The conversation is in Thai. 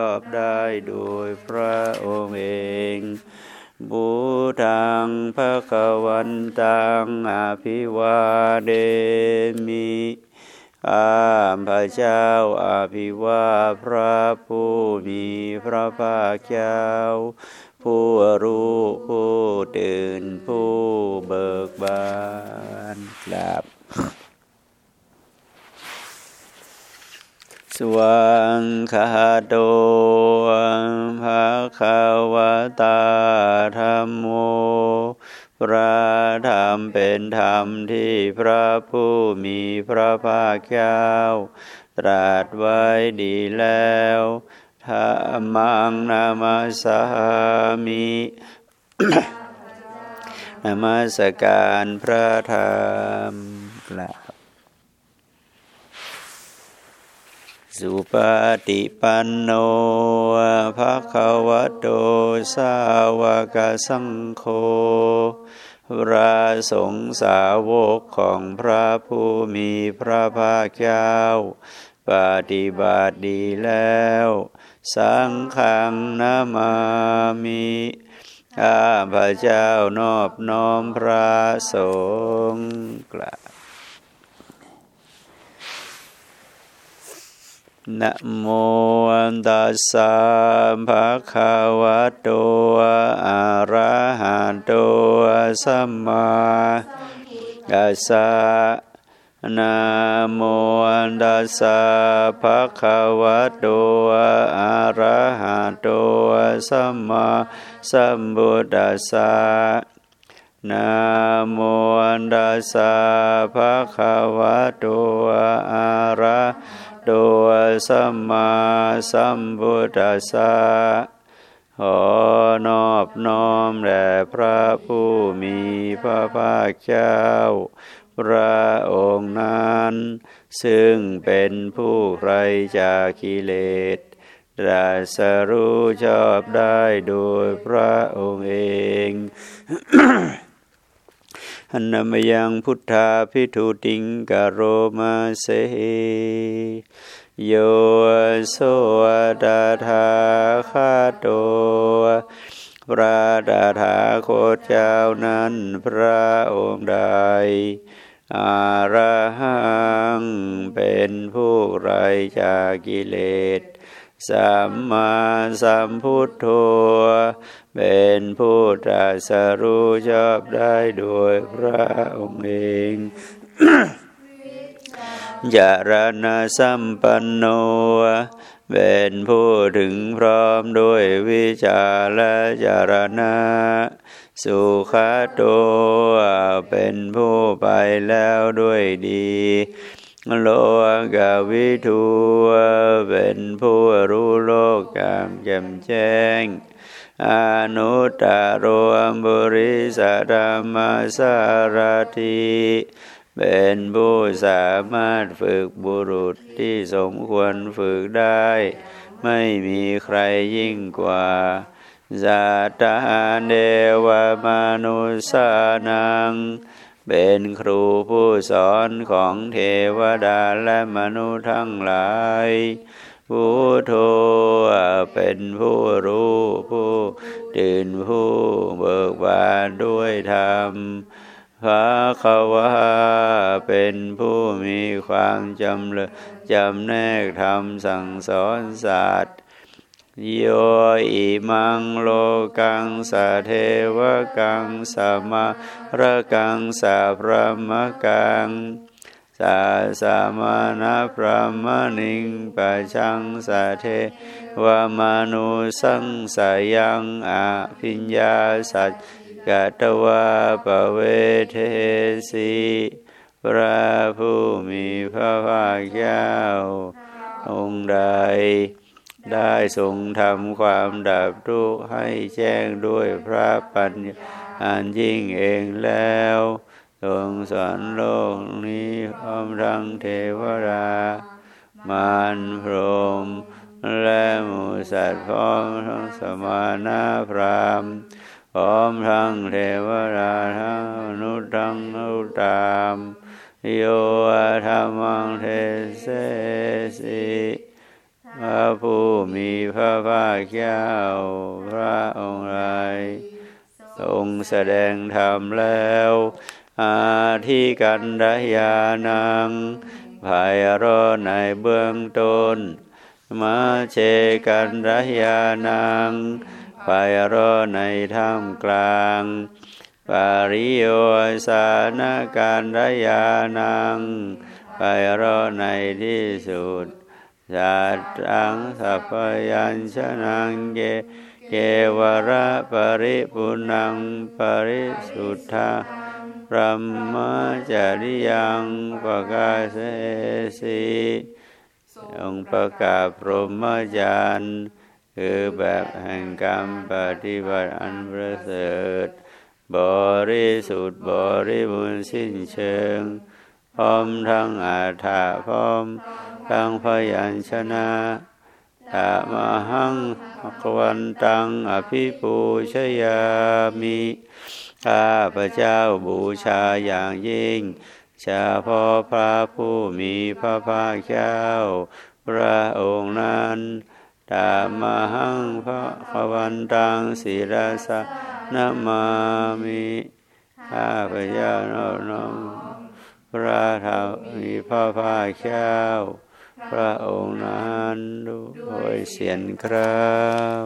ชอบได้โดยพระองค์เองบูตังพระกวันตังอภิวาเดมิข้าพระเจ้าอภิวาพระผู้มีพระภาคเจ้า ผู้รู้ผู้ตื่นผู้เบิกบานครับ สวังคาโตภะคะวะตาธรรมโม พระธรรมเป็นธรรมที่พระผู้มีพระภาคเจ้า ตรัสไว้ดีแล้วธรรมังนามาสามินามาสการพระธรรมล่า สุปฏิปันโนภะคะวะโตสาวกสังโฆพระสงฆ์สาวกของพระผู้มีพระภาคเจ้า ปฏิบัติดีแล้ว สังฆังนามามิข้าพระเจ้านอบน้อมพระสงฆ์กล่าว นะโมตัสสะภะคะวะโต อะระหะโต สัมมาตัสสะนะโมตัสสะภะคะวะโต อะระหะโต สัมมาสัมพุทธัสสะนะโมตัสสะภะคะวะโต อะระโดยสัมมาสัมพุทธัสสะขอนอบน้อมแด่พระผู้มีพระภาคเจ้า พระองค์นั้น ซึ่งเป็นผู้ไกรจากกิเลสรัสรู้ชอบได้โดยพระองค์เอง อันนมยังพุทธาพิทุติงกโรมาเสโยโสดาธาคาโตพระดาธาโคเจ้านั้นพระองค์ใดอาระหังเป็นผู้ไรจากกิเลส สัมมาสัมพุทโธเป็นผู้ตรัสรู้ชอบได้โดยพระองค์เองยารณสัมปันโนเป็นผู้ถึงพร้อมด้วยวิชาและจารณะสุขโตเป็นผู้ไปแล้วด้วยดี โลกาวิทูเป็นผู้รู้โลกอย่างแจ่มแจ้ง อนุตตรมบุริสธรรมสารทิเป็นผู้สามารถฝึกบุรุษที่สมควรฝึกได้ ไม่มีใครยิ่งกว่าจาตาเดวมนุสานัง เป็นครูผู้สอนของเทวดาและมนุษย์ทั้งหลายผู้โทเป็นผู้รู้ผู้ตื่นผู้เบิกบานด้วยธรรมพระขวาเป็นผู้มีความจำเลจำแนกธรรมสั่งสอนศาสตร์ โยอิมังโลกังสะเทวกังสมาระกังสะพระมกังสาสามานาพระมณิงปัชังสะเทวมานุสังสายังอาพิญญาสัจกตวาปเวเทสีพระผู้มีพระภาคเจ้าองค์ใด ได้ทรงทำความดับทุกข์ให้แจ้งด้วยพระปัญญาอันยิ่งเองแล้วทรงสอนโลกนี้พร้อมทั้งเทวดามารพรหมและหมูสัตว์พร้อมทั้งสมานาพรามพร้อมทั้งเทวดาทั้งนุชทั้งนุตาม โยธรร เจ้าพระองค์ใดทรงแสดงธรรมแล้ว อาทิกันดยานังภายรอในเบื้องต้น มาเชกันดยานังภายรอในท่ามกลาง ปาริโยสานการดยานังภายรอในที่สุด จัตตังสัพยัญชนะเกเกวระปริปุนังปริสุทธาพระมจริยังประกาศเสสีองประกาศพรหมจรรย์คือแบบแห่งกรรมปฏิบัติอันประเสริฐบริสุทธิ์บริบูรณ์สิ้นเชิง พร้อมทั้งอาถาพร้อม ทั้งพยัญชนะธรรมหังกวันตังอภิปูชยามิข้าพระเจ้าบูชาอย่างยิ่งเฉพาะพระผู้มีพระภาคเจ้า พระองค์นั้นตามหังพระขวันตังศิรสะนามามิข้าพระเจ้านอบน้อมพระธรรมมีพระภาคเจ้า พระองค์นั้นด้วยเสียงคราว